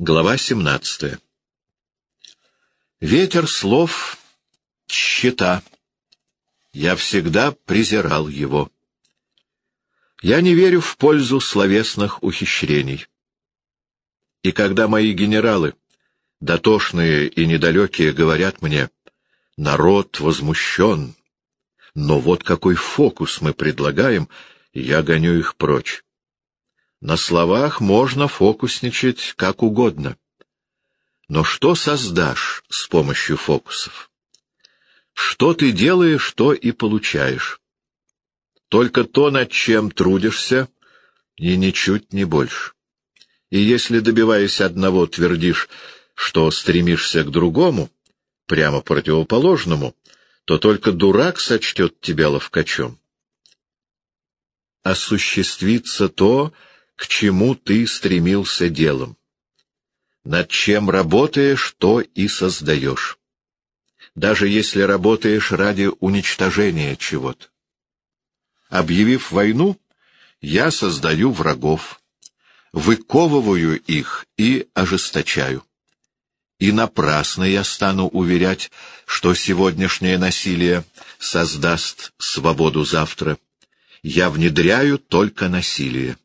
Глава 17 Ветер слов — щита. Я всегда презирал его. Я не верю в пользу словесных ухищрений. И когда мои генералы, дотошные и недалекие, говорят мне, народ возмущен, но вот какой фокус мы предлагаем, я гоню их прочь. На словах можно фокусничать как угодно. Но что создашь с помощью фокусов? Что ты делаешь, то и получаешь. Только то, над чем трудишься, и ничуть не больше. И если, добиваясь одного, твердишь, что стремишься к другому, прямо противоположному, то только дурак сочтет тебя ловкачом. Осуществится то, к чему ты стремился делом. Над чем работаешь, то и создаешь. Даже если работаешь ради уничтожения чего-то. Объявив войну, я создаю врагов, выковываю их и ожесточаю. И напрасно я стану уверять, что сегодняшнее насилие создаст свободу завтра. Я внедряю только насилие.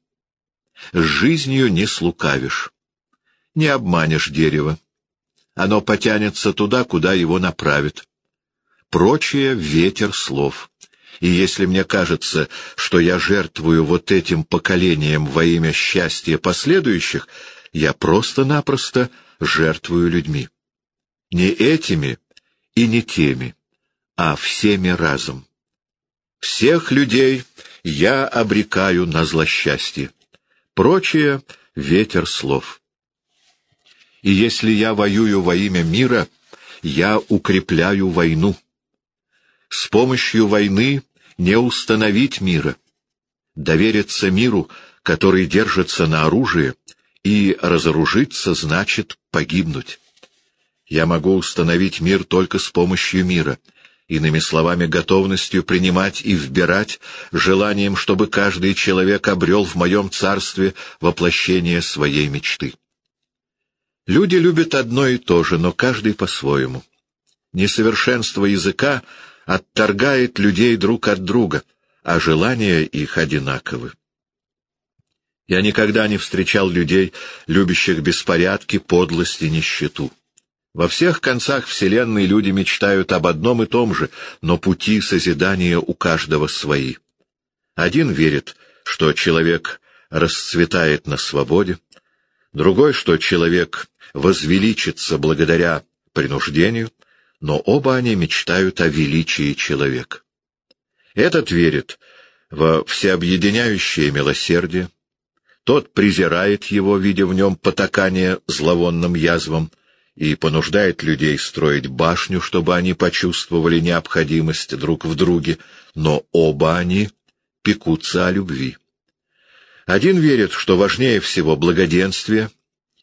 С жизнью не слукавишь. Не обманешь дерево. Оно потянется туда, куда его направит. Прочее — ветер слов. И если мне кажется, что я жертвую вот этим поколением во имя счастья последующих, я просто-напросто жертвую людьми. Не этими и не теми, а всеми разом. Всех людей я обрекаю на злосчастье. Прочее — ветер слов. И если я воюю во имя мира, я укрепляю войну. С помощью войны не установить мира. Довериться миру, который держится на оружии, и разоружиться значит погибнуть. Я могу установить мир только с помощью мира — иными словами, готовностью принимать и вбирать, желанием, чтобы каждый человек обрел в моем царстве воплощение своей мечты. Люди любят одно и то же, но каждый по-своему. Несовершенство языка отторгает людей друг от друга, а желания их одинаковы. Я никогда не встречал людей, любящих беспорядки, подлость и нищету. Во всех концах Вселенной люди мечтают об одном и том же, но пути созидания у каждого свои. Один верит, что человек расцветает на свободе, другой, что человек возвеличится благодаря принуждению, но оба они мечтают о величии человека. Этот верит во всеобъединяющее милосердие, тот презирает его, видя в нем потакание зловонным язвам, и понуждает людей строить башню, чтобы они почувствовали необходимость друг в друге, но оба они пекутся о любви. Один верит, что важнее всего благоденствие,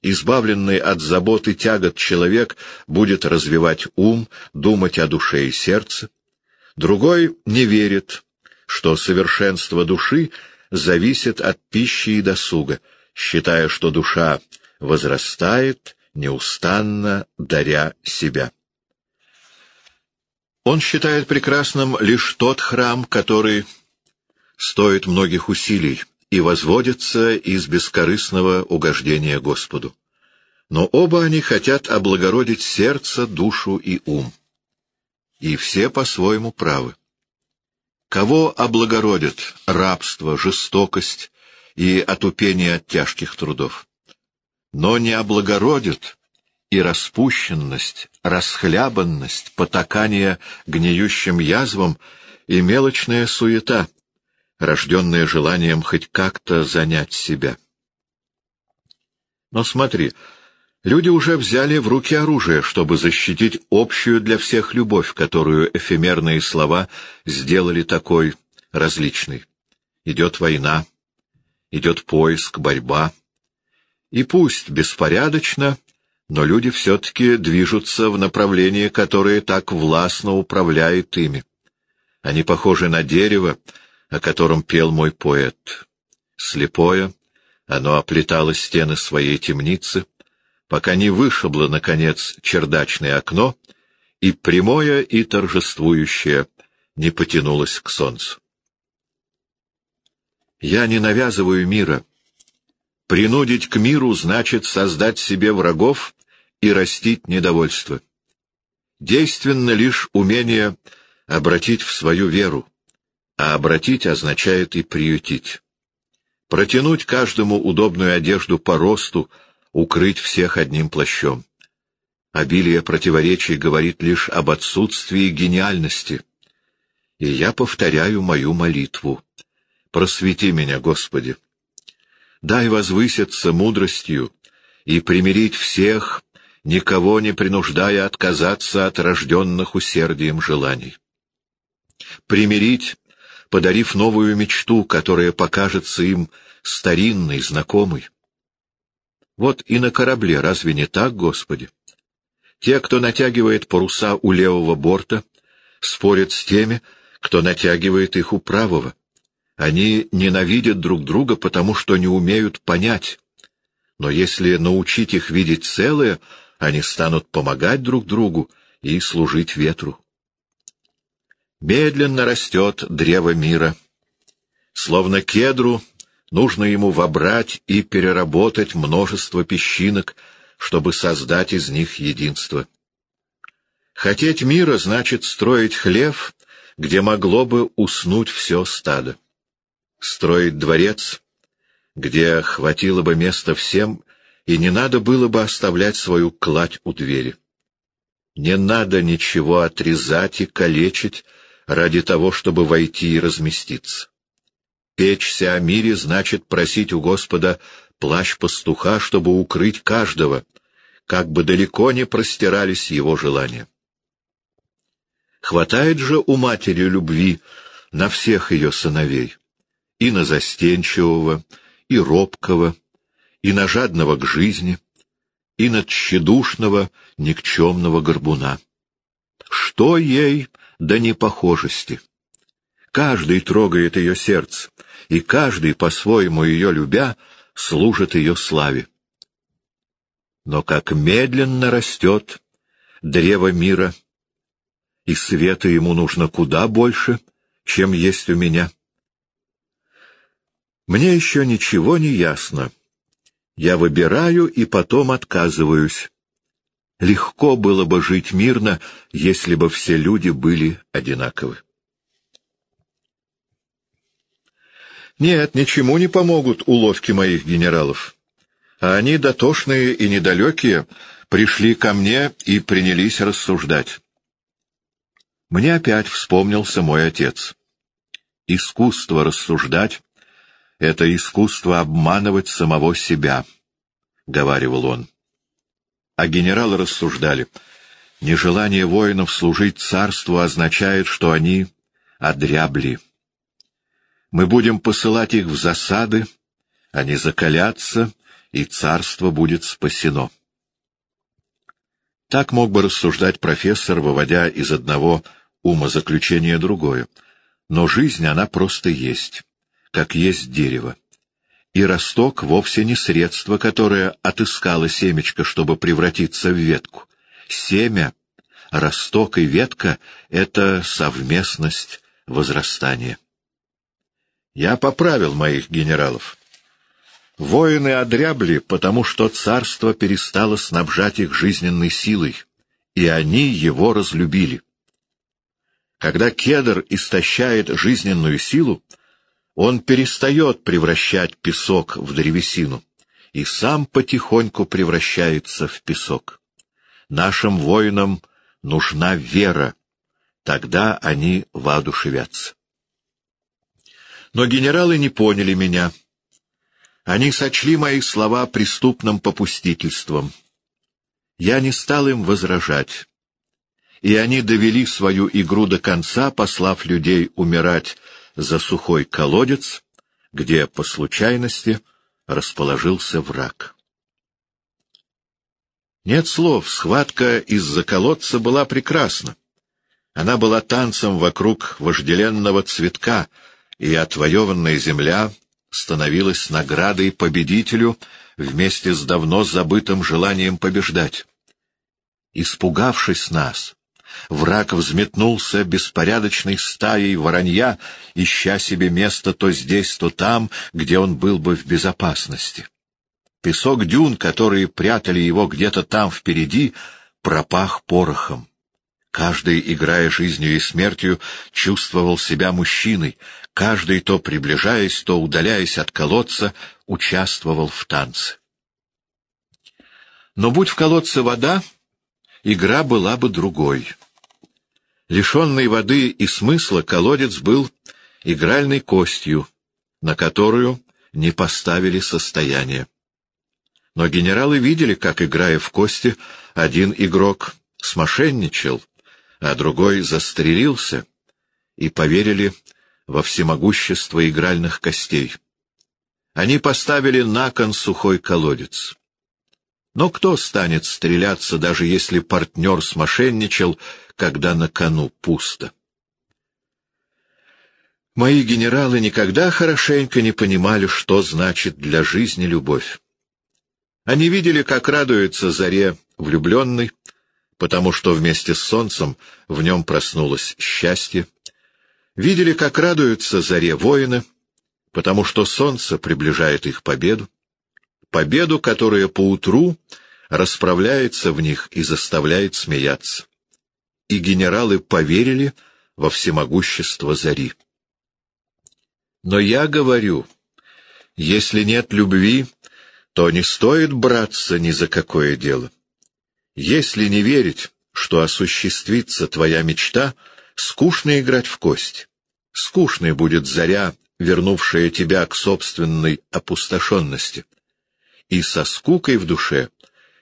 избавленный от забот и тягот человек будет развивать ум, думать о душе и сердце. Другой не верит, что совершенство души зависит от пищи и досуга, считая, что душа возрастает неустанно даря себя. Он считает прекрасным лишь тот храм, который стоит многих усилий и возводится из бескорыстного угождения Господу. Но оба они хотят облагородить сердце, душу и ум. И все по-своему правы. Кого облагородит рабство, жестокость и отупение от тяжких трудов? Но не облагородит и распущенность, расхлябанность, потакание гниющим язвам и мелочная суета, рожденная желанием хоть как-то занять себя. Но смотри, люди уже взяли в руки оружие, чтобы защитить общую для всех любовь, которую эфемерные слова сделали такой различной. Идет война, идет поиск, борьба — и пусть беспорядочно, но люди все-таки движутся в направлении, которое так властно управляет ими. Они похожи на дерево, о котором пел мой поэт. Слепое, оно оплетало стены своей темницы, пока не вышибло, наконец, чердачное окно, и прямое и торжествующее не потянулось к солнцу. Я не навязываю мира. Принудить к миру значит создать себе врагов и растить недовольство. Действенно лишь умение обратить в свою веру, а обратить означает и приютить. Протянуть каждому удобную одежду по росту, укрыть всех одним плащом. Обилие противоречий говорит лишь об отсутствии гениальности. И я повторяю мою молитву. Просвети меня, Господи. Дай возвыситься мудростью и примирить всех, никого не принуждая отказаться от рожденных усердием желаний. Примирить, подарив новую мечту, которая покажется им старинной, знакомой. Вот и на корабле, разве не так, Господи? Те, кто натягивает паруса у левого борта, спорят с теми, кто натягивает их у правого. Они ненавидят друг друга, потому что не умеют понять. Но если научить их видеть целое, они станут помогать друг другу и служить ветру. Медленно растет древо мира. Словно кедру нужно ему вобрать и переработать множество песчинок, чтобы создать из них единство. Хотеть мира значит строить хлев, где могло бы уснуть все стадо строить дворец, где хватило бы места всем, и не надо было бы оставлять свою кладь у двери. Не надо ничего отрезать и калечить ради того, чтобы войти и разместиться. Печься о мире значит просить у Господа плащ пастуха, чтобы укрыть каждого, как бы далеко не простирались его желания. Хватает же у матери любви на всех ее сыновей и на застенчивого, и робкого, и на жадного к жизни, и на тщедушного, никчемного горбуна. Что ей до непохожести? Каждый трогает ее сердце, и каждый, по-своему ее любя, служит ее славе. Но как медленно растет древо мира, и света ему нужно куда больше, чем есть у меня. Мне еще ничего не ясно. Я выбираю и потом отказываюсь. Легко было бы жить мирно, если бы все люди были одинаковы. Нет, ничему не помогут уловки моих генералов. А они, дотошные и недалекие, пришли ко мне и принялись рассуждать. Мне опять вспомнился мой отец. Искусство рассуждать это искусство обманывать самого себя, — говаривал он. А генералы рассуждали. Нежелание воинов служить царству означает, что они одрябли. Мы будем посылать их в засады, они закалятся, и царство будет спасено. Так мог бы рассуждать профессор, выводя из одного умозаключения другое. Но жизнь, она просто есть как есть дерево. И росток вовсе не средство, которое отыскало семечко, чтобы превратиться в ветку. Семя, росток и ветка — это совместность возрастания. Я поправил моих генералов. Воины одрябли, потому что царство перестало снабжать их жизненной силой, и они его разлюбили. Когда кедр истощает жизненную силу, он перестает превращать песок в древесину и сам потихоньку превращается в песок. Нашим воинам нужна вера, тогда они воодушевятся. Но генералы не поняли меня. Они сочли мои слова преступным попустительством. Я не стал им возражать. И они довели свою игру до конца, послав людей умирать за сухой колодец, где, по случайности, расположился враг. Нет слов, схватка из-за колодца была прекрасна. Она была танцем вокруг вожделенного цветка, и отвоеванная земля становилась наградой победителю вместе с давно забытым желанием побеждать. Испугавшись нас, враг взметнулся беспорядочной стаей воронья, ища себе место то здесь, то там, где он был бы в безопасности. Песок дюн, которые прятали его где-то там впереди, пропах порохом. Каждый, играя жизнью и смертью, чувствовал себя мужчиной, каждый, то приближаясь, то удаляясь от колодца, участвовал в танце. Но будь в колодце вода, игра была бы другой. Лишенный воды и смысла колодец был игральной костью, на которую не поставили состояние. Но генералы видели, как, играя в кости, один игрок смошенничал, а другой застрелился, и поверили во всемогущество игральных костей. Они поставили на кон сухой колодец. Но кто станет стреляться, даже если партнер смошенничал, когда на кону пусто? Мои генералы никогда хорошенько не понимали, что значит для жизни любовь. Они видели, как радуется заре влюбленный, потому что вместе с солнцем в нем проснулось счастье. Видели, как радуются заре воины, потому что солнце приближает их победу, победу, которая поутру расправляется в них и заставляет смеяться. И генералы поверили во всемогущество зари. Но я говорю, если нет любви, то не стоит браться ни за какое дело. Если не верить, что осуществится твоя мечта, скучно играть в кость. Скучной будет заря, вернувшая тебя к собственной опустошенности. И со скукой в душе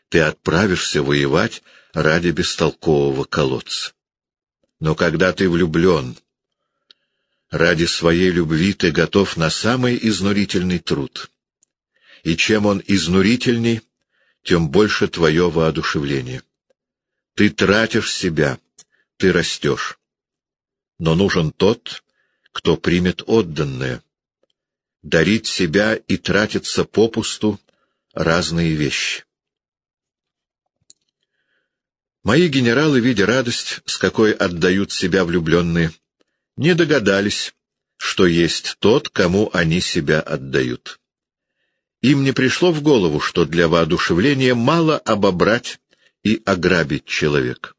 ты отправишься воевать ради бестолкового колодца. Но когда ты влюблен, ради своей любви ты готов на самый изнурительный труд. И чем он изнурительней, тем больше твое воодушевление. Ты тратишь себя, ты растешь. Но нужен тот, кто примет отданное. Дарить себя и тратиться попусту — разные вещи. Мои генералы, видя радость, с какой отдают себя влюбленные, не догадались, что есть тот, кому они себя отдают. Им не пришло в голову, что для воодушевления мало обобрать и ограбить человека.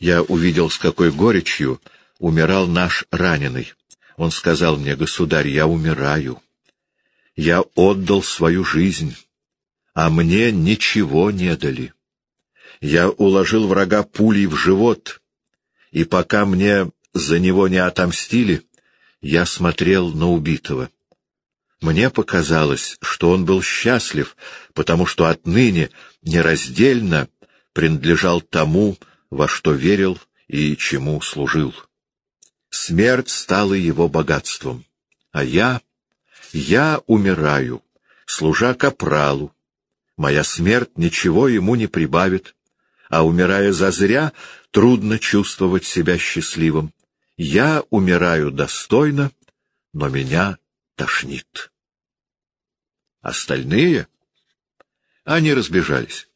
Я увидел, с какой горечью умирал наш раненый. Он сказал мне, «Государь, я умираю. Я отдал свою жизнь, а мне ничего не дали. Я уложил врага пулей в живот, и пока мне за него не отомстили, я смотрел на убитого. Мне показалось, что он был счастлив, потому что отныне нераздельно принадлежал тому, во что верил и чему служил. Смерть стала его богатством, а я, я умираю, служа капралу. Моя смерть ничего ему не прибавит, а умирая зазря, трудно чувствовать себя счастливым. Я умираю достойно, но меня тошнит. Остальные? Они разбежались.